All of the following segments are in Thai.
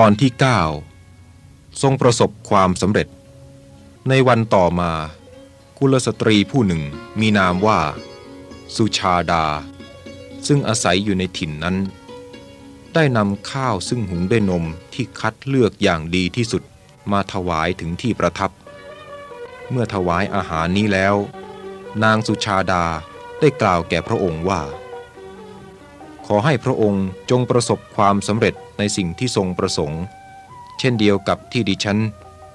ตอนที่ 9 ทรงประสบความสำเร็จ ในวันต่อมา กุลสตรีผู้หนึ่งมีนามว่า สุชาดา ซึ่งอาศัยอยู่ในถิ่นนั้น ได้นำข้าวซึ่งหุงด้วยนมที่คัดเลือกอย่างดีที่สุดมาถวายถึงที่ประทับ เมื่อถวายอาหารนี้แล้ว นางสุชาดาได้กล่าวแก่พระองค์ว่า ขอให้พระองค์จงประสบความสำเร็จในสิ่งที่ทรงประสงค์ เช่นเดียวกับที่ดิฉัน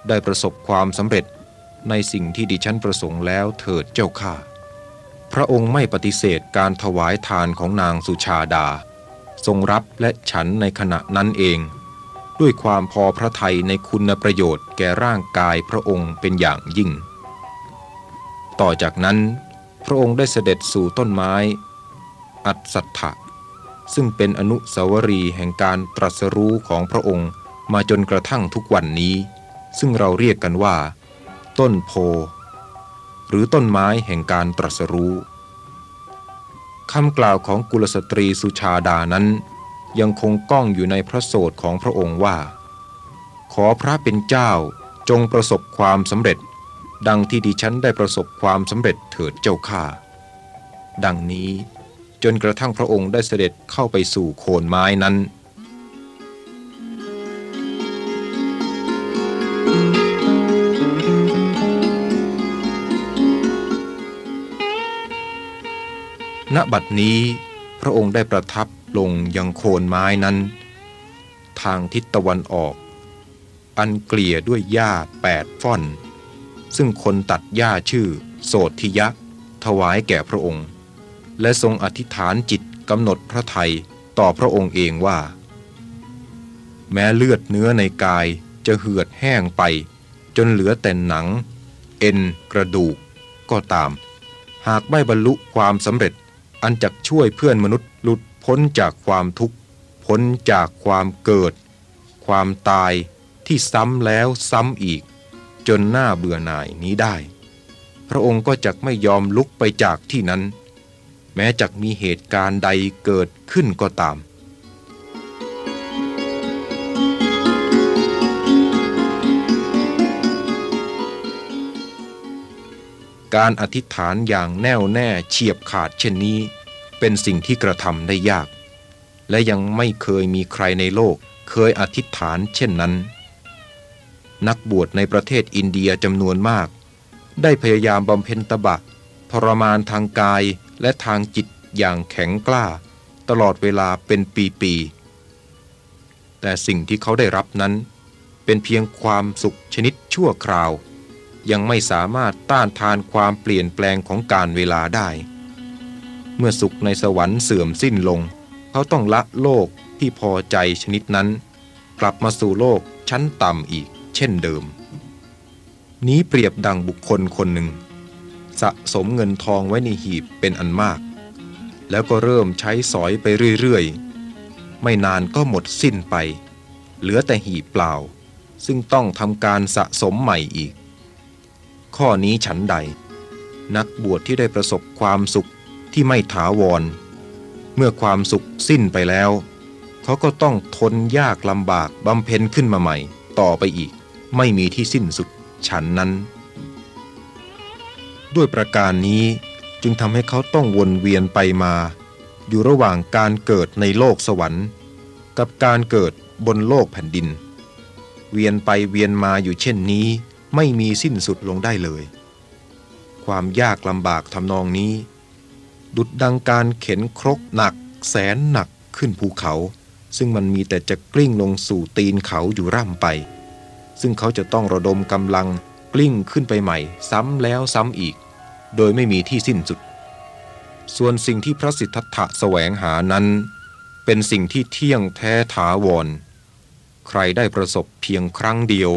ได้ประสบความสำเร็จในสิ่งที่ดิฉันประสงค์แล้วเถิดเจ้าข้าพระองค์ไม่ปฏิเสธการถวายทานของนางสุชาดา ทรงรับและฉันในขณะนั้นเอง ด้วยความพอพระทัยในคุณประโยชน์แก่ร่างกายพระองค์เป็นอย่างยิ่ง ต่อจากนั้น พระองค์ได้เสด็จสู่ต้นไม้ อัศถะ ซึ่งเป็นอนุสาวรีย์แห่งการตรัสรู้ของพระองค์มาจนกระทั่งทุกวันนี้ ซึ่งเราเรียกกันว่า ต้นโพ หรือต้นไม้แห่งการตรัสรู้คำกล่าวของกุลสตรีสุชาดานั้น ยังคงก้องอยู่ในพระโสดของพระองค์ว่า ขอพระเป็นเจ้าจงประสบความสำเร็จ ดังที่ดิฉันได้ประสบความสำเร็จเถิดเจ้าข้าดังนี้ จนกระทั่งพระองค์ได้เสด็จเข้าไปสู่โคนไม้นั้น ณบัดนี้พระองค์ได้ประทับลงยังโคนไม้นั้น ทางทิศตะวันออก อันเกลี่ยด้วยหญ้าแปดฟ่อน ซึ่งคนตัดหญ้าชื่อ โสธิยะ ถวายแก่พระองค์ และทรงอธิษฐานจิตกำหนดพระไทยต่อพระองค์เองว่า แม้เลือดเนื้อในกายจะเหือดแห้งไป จนเหลือแต่หนัง เอ็นกระดูก ก็ตาม หากไม่บรรลุความสำเร็จอันจักช่วยเพื่อนมนุษย์หลุดพ้นจากความทุกข์ พ้นจากความเกิด ความตายที่ซ้ำแล้วซ้ำอีก จนหน้าเบื่อหน่ายนี้ได้ พระองค์ก็จะไม่ยอมลุกไปจากที่นั้น แม้จะมีเหตุการณ์ใดเกิดขึ้นก็ตาม การอธิษฐานอย่างแน่วแน่เฉียบขาดเช่นนี้ เป็นสิ่งที่กระทำได้ยาก และยังไม่เคยมีใครในโลกเคยอธิษฐานเช่นนั้น นักบวชในประเทศอินเดียจำนวนมาก ได้พยายามบำเพ็ญตบะทรมานทางกาย และทางจิตอย่างแข็งกล้า ตลอดเวลาเป็นปีๆ แต่สิ่งที่เขาได้รับนั้น เป็นเพียงความสุขชนิดชั่วคราว ยังไม่สามารถต้านทานความเปลี่ยนแปลงของการเวลาได้ เมื่อสุขในสวรรค์เสื่อมสิ้นลง เขาต้องละโลกที่พอใจชนิดนั้น กลับมาสู่โลกชั้นต่ำอีก เช่นเดิม นี้เปรียบดังบุคคลคนหนึ่ง สะสมเงินทองไว้ในหีบเป็นอันมาก แล้วก็เริ่มใช้สอยไปเรื่อยๆ ไม่นานก็หมดสิ้นไป เหลือแต่หีบเปล่า ซึ่งต้องทำการสะสมใหม่อีก ข้อนี้ฉันใด นักบวชที่ได้ประสบความสุขที่ไม่ถาวร เมื่อความสุขสิ้นไปแล้ว เขาก็ต้องทนยากลำบากบำเพ็ญขึ้นมาใหม่ ต่อไปอีก ไม่มีที่สิ้นสุดฉันนั้น ด้วยประการนี้จึงทำให้เขาต้องวนเวียนไปมา อยู่ระหว่างการเกิดในโลกสวรรค์ กับการเกิดบนโลกแผ่นดิน เวียนไปเวียนมาอยู่เช่นนี้ไม่มีสิ้นสุดลงได้เลย ความยากลำบากทำนองนี้ ดุดดังการเข็นครกหนัก แสนหนักขึ้นภูเขา ซึ่งมันมีแต่จะกลิ้งลงสู่ตีนเขาอยู่ร่ำไป ซึ่งเขาจะต้องระดมกำลัง กลิ้งขึ้นไปใหม่ ซ้ำแล้วซ้ำอีก โดยไม่มีที่สิ้นสุด ส่วนสิ่งที่พระสิทธัตถะแสวงหานั้น เป็นสิ่งที่เที่ยงแท้ถาวร ใครได้ประสบเพียงครั้งเดียว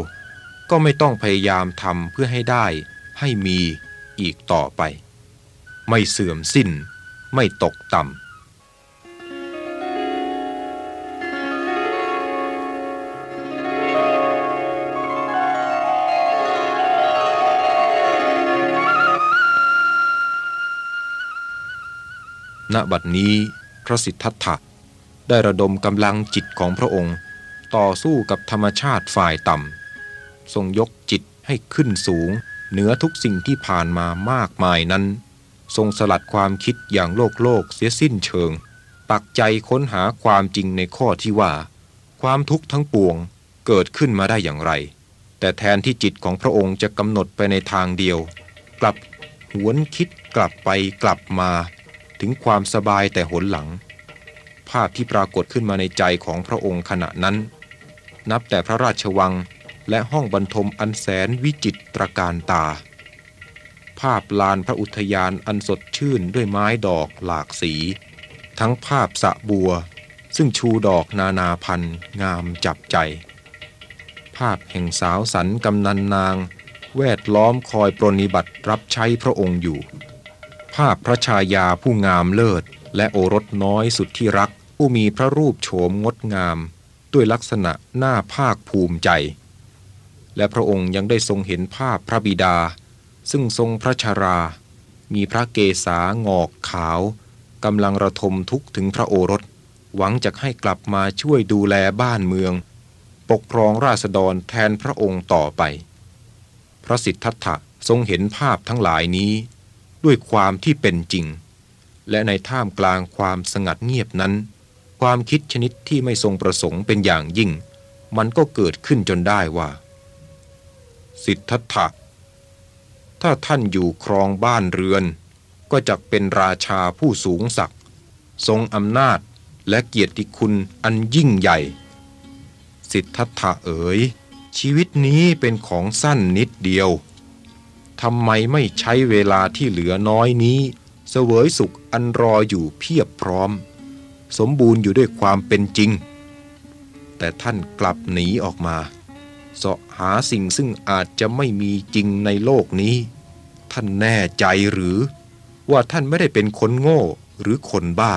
ก็ไม่ต้องพยายามทำเพื่อให้ได้ให้มีอีกต่อไป ไม่เสื่อมสิ้น ไม่ตกต่ำ ณบัดนี้พระสิทธัตถะได้ระดมกำลังจิตของพระองค์ ต่อสู้กับธรรมชาติฝ่ายต่ำทรงยกจิตให้ขึ้นสูง เหนือทุกสิ่งที่ผ่านมามากมายนั้น ทรงสลัดความคิดอย่างโลกโลกเสียสิ้นเชิง ปักใจค้นหาความจริงในข้อที่ว่า ความทุกข์ทั้งปวงเกิดขึ้นมาได้อย่างไร แต่แทนที่จิตของพระองค์จะกำหนดไปในทางเดียว กลับหวนคิดกลับไปกลับมา ถึงความสบายแต่หนหลัง ภาพที่ปรากฏขึ้นมาในใจของพระองค์ขณะนั้น นับแต่พระราชวังและห้องบรรทมอันแสนวิจิตรการตา ภาพลานพระอุทยานอันสดชื่นด้วยไม้ดอกหลากสี ทั้งภาพสะบัว ซึ่งชูดอกนานาพันธ์งามจับใจ ภาพแห่งสาวสันกำนันนาง แวดล้อมคอยปรนิบัติรับใช้พระองค์อยู่ ภาพพระชายาผู้งามเลิศ และโอรสน้อยสุดที่รัก ผู้มีพระรูปโฉมงดงาม ด้วยลักษณะหน้าภาคภูมิใจ และพระองค์ยังได้ทรงเห็นภาพพระบิดา ซึ่งทรงพระชารา มีพระเกศางอกขาวกำลังระทมทุกข์ถึงพระโอรส หวังจะให้กลับมาช่วยดูแลบ้านเมือง ปกครองราษฎรแทนพระองค์ต่อไป พระสิทธัตถะทรงเห็นภาพทั้งหลายนี้ ด้วยความที่เป็นจริง และในท่ามกลางความสงัดเงียบนั้น ความคิดชนิดที่ไม่ทรงประสงค์เป็นอย่างยิ่ง มันก็เกิดขึ้นจนได้ว่า สิทธัตถะถ้าท่านอยู่ครองบ้านเรือน ก็จะเป็นราชาผู้สูงศักดิ์ทรงอำนาจและเกียรติคุณอันยิ่งใหญ่ สิทธัตถะเอ๋ยชีวิตนี้เป็นของสั้นนิดเดียว ทำไมไม่ใช้เวลาที่เหลือน้อยนี้ เสวยสุขอันรออยู่เพียบพร้อม สมบูรณ์อยู่ด้วยความเป็นจริง แต่ท่านกลับหนีออกมาเสาะหาสิ่งซึ่งอาจจะไม่มีจริงในโลกนี้ ท่านแน่ใจหรือ ว่าท่านไม่ได้เป็นคนโง่หรือคนบ้า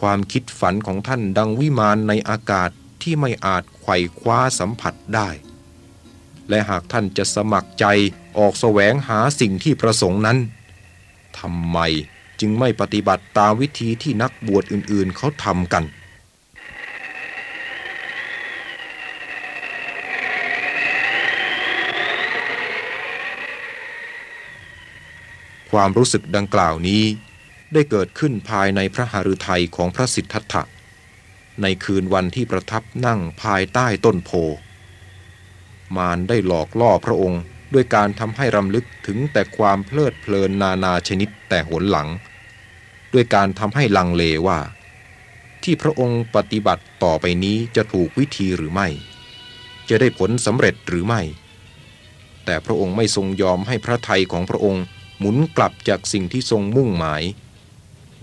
ความคิดฝันของท่านดังวิมานในอากาศที่ไม่อาจไขว่คว้าสัมผัสได้ และหากท่านจะสมัครใจ ออกแสวงหาสิ่งที่ประสงค์นั้นทำไมจึงไม่ปฏิบัติตามวิธีที่นักบวชอื่นๆเขาทำกันความรู้สึกดังกล่าวนี้ได้เกิดขึ้นภายในพระหฤทัยของพระสิทธัตถะ ในคืนวันที่ประทับนั่งภายใต้ต้นโพ มารได้หลอกล่อพระองค์ ด้วยการทำให้รำลึกถึงแต่ความเพลิดเพลินนานาชนิดแต่หนหลัง ด้วยการทำให้ลังเลว่า ที่พระองค์ปฏิบัติต่อไปนี้จะถูกวิธีหรือไม่ จะได้ผลสำเร็จหรือไม่ แต่พระองค์ไม่ทรงยอมให้พระทัยของพระองค์หมุนกลับจากสิ่งที่ทรงมุ่งหมาย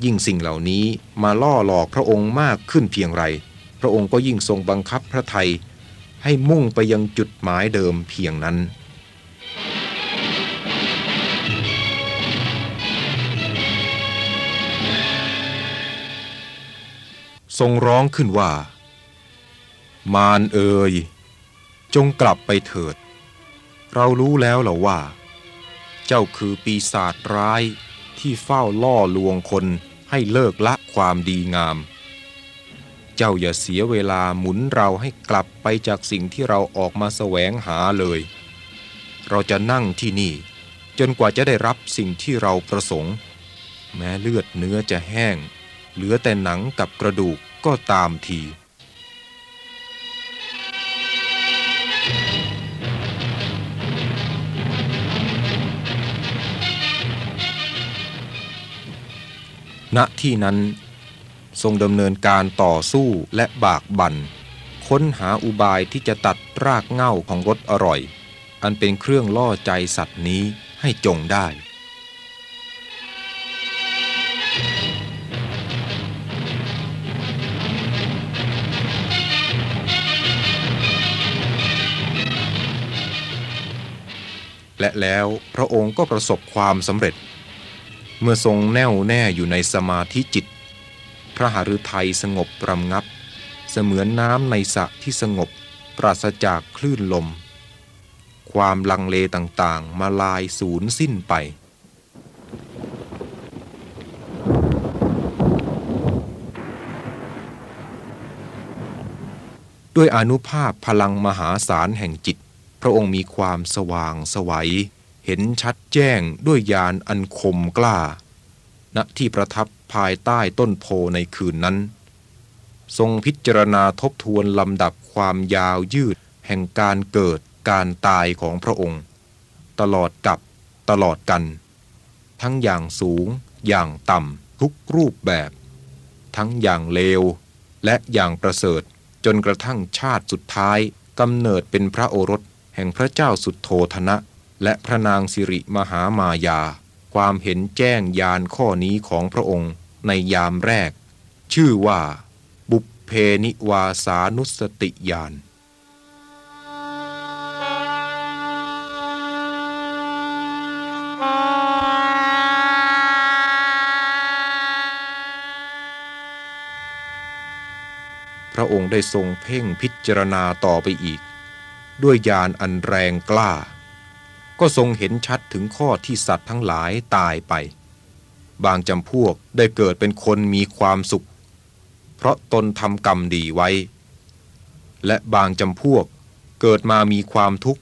ยิ่งสิ่งเหล่านี้มาล่อหลอกพระองค์มากขึ้นเพียงไร พระองค์ก็ยิ่งทรงบังคับพระทัยให้มุ่งไปยังจุดหมายเดิมเพียงนั้น ทรงร้องขึ้นว่า มารเอ่ยจงกลับไปเถิด เรารู้แล้วเหรอว่า เจ้าคือปีศาจร้ายที่เฝ้าล่อลวงคนให้เลิกละความดีงาม เจ้าอย่าเสียเวลาหมุนเราให้กลับไปจากสิ่งที่เราออกมาแสวงหาเลย เราจะนั่งที่นี่ จนกว่าจะได้รับสิ่งที่เราประสงค์ แม้เลือดเนื้อจะแห้ง เหลือแต่หนังกับกระดูกก็ตามที ณที่นั้น ทรงดำเนินการต่อสู้และบากบัน่นค้นหาอุบายที่จะตัดรากเง้าของรสอร่อย อันเป็นเครื่องล่อใจสัตว์นี้ให้จงได้ และแล้วพระองค์ก็ประสบความสำเร็จ เมื่อทรงแน่วแน่อยู่ในสมาธิจิต พระหฤทัยสงบรำงับ เสมือนน้ำในสระที่สงบปราศจากคลื่นลม ความลังเลต่างๆ มาลายสูญสิ้นไปดด้วยอนุภาพพลังมหาศาลแห่งจิต พระองค์มีความสว่างสวัย เห็นชัดแจ้งด้วยญาณอันคมกล้า ณที่ประทับภายใต้ต้นโพในคืนนั้น ทรงพิจารณาทบทวนลำดับความยาวยืด แห่งการเกิดการตายของพระองค์ ตลอดกับตลอดกัน ทั้งอย่างสูงอย่างต่ำทุกรูปแบบ ทั้งอย่างเลว และอย่างประเสริฐจนกระทั่งชาติสุดท้ายกำเนิดเป็นพระโอรส แห่งพระเจ้าสุดโทธนะ และพระนางสิริมหามายา ความเห็นแจ้งยานข้อนี้ของพระองค์ในยามแรก ชื่อว่า บุพเพนิวาสานุสติยานพระองค์ได้ทรงเพ่งพิจารณาต่อไปอีก ด้วยญาณอันแรงกล้า ก็ทรงเห็นชัดถึงข้อที่สัตว์ทั้งหลายตายไป บางจำพวกได้เกิดเป็นคนมีความสุข เพราะตนทำกรรมดีไว้ และบางจำพวกเกิดมามีความทุกข์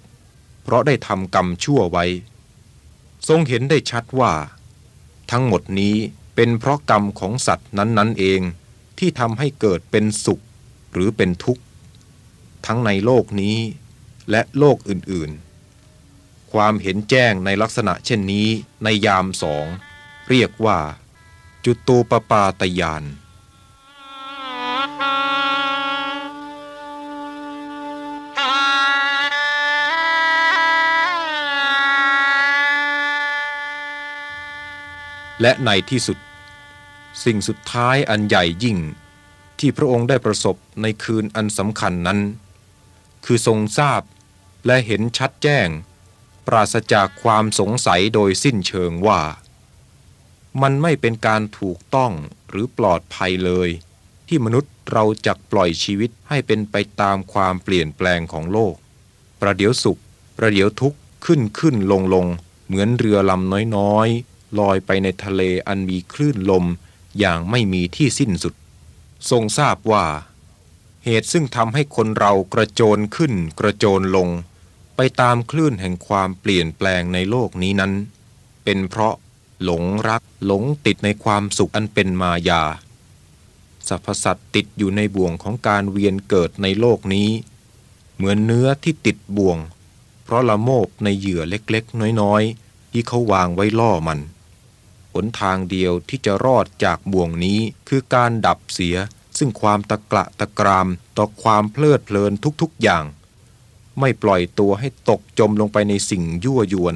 เพราะได้ทำกรรมชั่วไว้ ทรงเห็นได้ชัดว่า ทั้งหมดนี้เป็นเพราะกรรมของสัตว์นั้นๆเองที่ทำให้เกิดเป็นสุขหรือเป็นทุกข์ ทั้งในโลกนี้ และโลกอื่นๆ ความเห็นแจ้งในลักษณะเช่นนี้ในยามสอง เรียกว่า จุตูปปาตยานและในที่สุด สิ่งสุดท้ายอันใหญ่ยิ่ง ที่พระองค์ได้ประสบในคืนอันสำคัญนั้น คือทรงทราบ และเห็นชัดแจ้ง ปราศจากความสงสัยโดยสิ้นเชิงว่า มันไม่เป็นการถูกต้องหรือปลอดภัยเลย ที่มนุษย์เราจักปล่อยชีวิตให้เป็นไปตามความเปลี่ยนแปลงของโลก ประเดี๋ยวสุข ประเดี๋ยวทุกข์ขึ้นขึ้นลงลงเหมือนเรือลำน้อยๆลอยไปในทะเลอันมีคลื่นลมอย่างไม่มีที่สิ้นสุด ทรงทราบว่า เหตุซึ่งทำให้คนเรากระโจนขึ้นกระโจนลง ไปตามคลื่นแห่งความเปลี่ยนแปลงในโลกนี้นั้น เป็นเพราะหลงรักหลงติดในความสุขอันเป็นมายาสรรพสัตว์ติดอยู่ในบ่วงของการเวียนเกิดในโลกนี้ เหมือนเนื้อที่ติดบ่วง เพราะละโมบในเหยื่อเล็กๆ น้อยๆ ที่เขาวางไว้ล่อมัน หนทางเดียวที่จะรอดจากบ่วงนี้คือการดับเสีย ซึ่งความตะกละตะกรามต่อความเพลิดเพลินทุกๆอย่าง ไม่ปล่อยตัวให้ตกจมลงไปในสิ่งยั่วยวน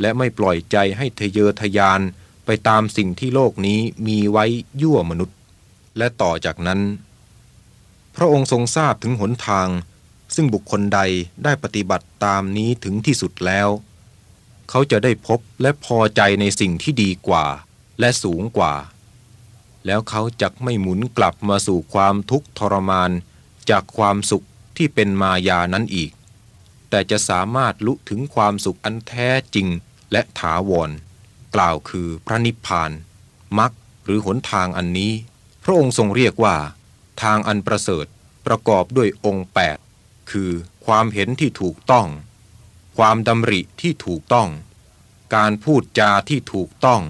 และไม่ปล่อยใจให้ทะเยอทะยานไปตามสิ่งที่โลกนี้มีไว้ยั่วมนุษย์ และต่อจากนั้น พระองค์ทรงทราบถึงหนทาง ซึ่งบุคคลใดได้ปฏิบัติตามนี้ถึงที่สุดแล้ว เขาจะได้พบและพอใจในสิ่งที่ดีกว่า และสูงกว่า แล้วเขาจะไม่หมุนกลับมาสู่ความทุกข์ทรมาน จากความสุขที่เป็นมายานั้นอีก แต่จะสามารถลุถึงความสุขอันแท้จริงและถาวร กล่าวคือพระนิพพานมรรคหรือหนทางอันนี้ พระองค์ทรงเรียกว่า ทางอันประเสริฐประกอบด้วยองค์ 8 คือความเห็นที่ถูกต้อง ความดำริที่ถูกต้อง การพูดจาที่ถูกต้อง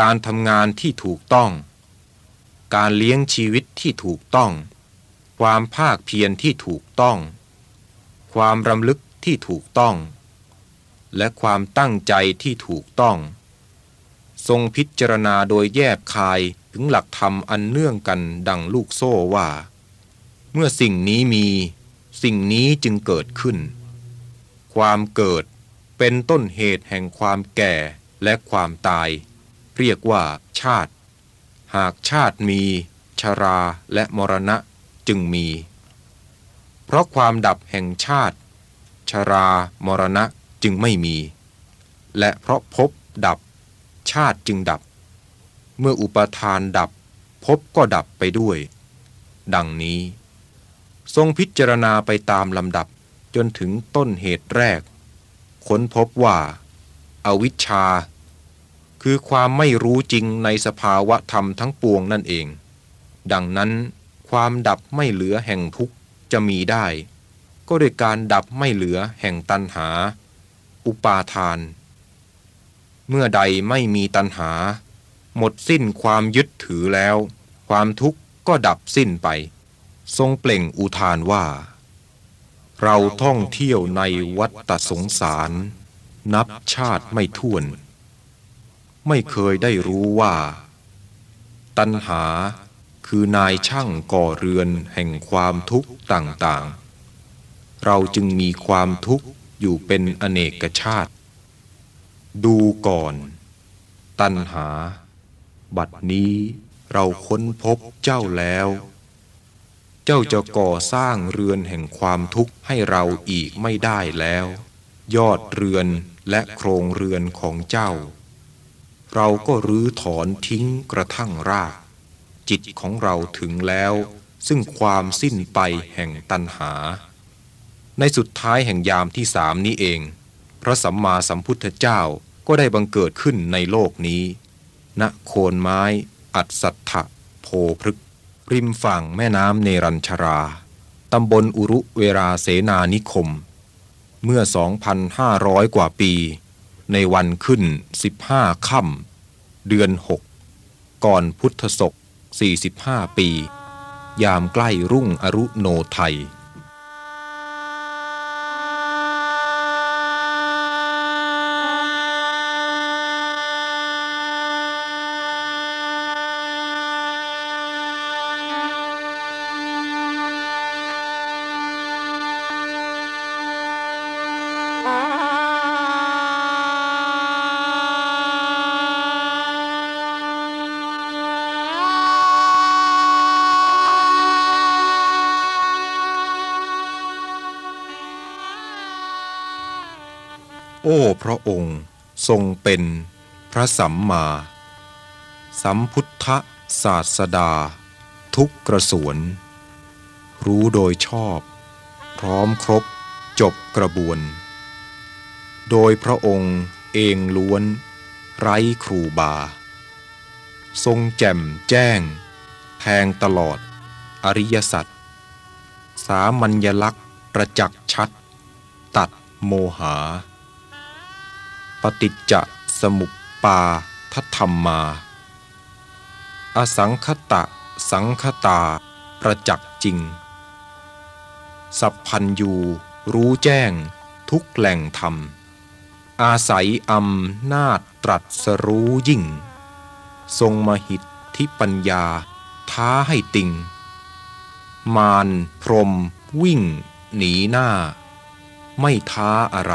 การทำงานที่ถูกต้อง การเลี้ยงชีวิตที่ถูกต้อง ความภาคเพียรที่ถูกต้อง ความรำลึกที่ถูกต้อง และความตั้งใจที่ถูกต้อง ทรงพิจารณาโดยแยบคายถึงหลักธรรมอันเนื่องกันดังลูกโซ่ว่า เมื่อสิ่งนี้มีสิ่งนี้จึงเกิดขึ้น ความเกิดเป็นต้นเหตุแห่งความแก่และความตาย เรียกว่าชาติ หากชาติมี ชราและมรณะจึงมี เพราะความดับแห่งชาติ ชรามรณะจึงไม่มี และเพราะพบดับ ชาติจึงดับ เมื่ออุปทานดับพบก็ดับไปด้วย ดังนี้ ทรงพิจารณาไปตามลำดับจนถึงต้นเหตุแรก ค้นพบว่าอาวิชชา คือความไม่รู้จริงในสภาวะธรรมทั้งปวงนั่นเอง ดังนั้น ความดับไม่เหลือแห่งทุกข์จะมีได้ ก็โดยการดับไม่เหลือแห่งตัณหา อุปาทาน เมื่อใดไม่มีตัณหา หมดสิ้นความยึดถือแล้ว ความทุกข์ก็ดับสิ้นไป ทรงเปล่งอุทานว่า เราท่องเที่ยวในวัฏสงสาร นับชาติไม่ถ้วน ไม่เคยได้รู้ว่า ตัณหาคือนายช่างก่อเรือนแห่งความทุกข์ต่างๆ เราจึงมีความทุกข์อยู่เป็นอเนกชาติ ดูก่อน ตัณหา บัดนี้เราค้นพบเจ้าแล้ว เจ้าจะก่อสร้างเรือนแห่งความทุกข์ให้เราอีกไม่ได้แล้ว ยอดเรือนและโครงเรือนของเจ้า เราก็รื้อถอนทิ้งกระทั่งราก จิตของเราถึงแล้ว ซึ่งความสิ้นไปแห่งตัณหา ในสุดท้ายแห่งยามที่สามนี้เอง พระสัมมาสัมพุทธเจ้าก็ได้บังเกิดขึ้นในโลกนี้ณโคนไม้ อัศทะโพพฤก ริมฝั่งแม่น้ำเนรัญชรา ตำบลอุรุเวราเสนานิคม เมื่อ 2,500 กว่าปี ในวันขึ้น 15ค่ำเดือน 6 ก่อนพุทธศก45 ปี ยามใกล้รุ่งอรุโนไทย โอ้พระองค์ทรงเป็นพระสัมมา สัมพุทธศาสดา ทุกกระสวน รู้โดยชอบ พร้อมครบจบกระบวน โดยพระองค์เองล้วน ไร้ครูบา ทรงแจ่มแจ้ง แทงตลอด อริยสัจสามัญญลักษณ์ประจักษ์ชัด ตัดโมหา ปฏิจจสมุปปาทธรรมมา อสังคตะ สังคตา ประจักษ์จริง สัพพัญยูรู้แจ้ง ทุกแหล่งธรรม อาศัยอำนาจตรัสรู้ยิ่ง ทรงมหิทธิปัญญา ท้าให้ติง มารพรมวิ่ง หนีหน้า ไม่ท้าอะไร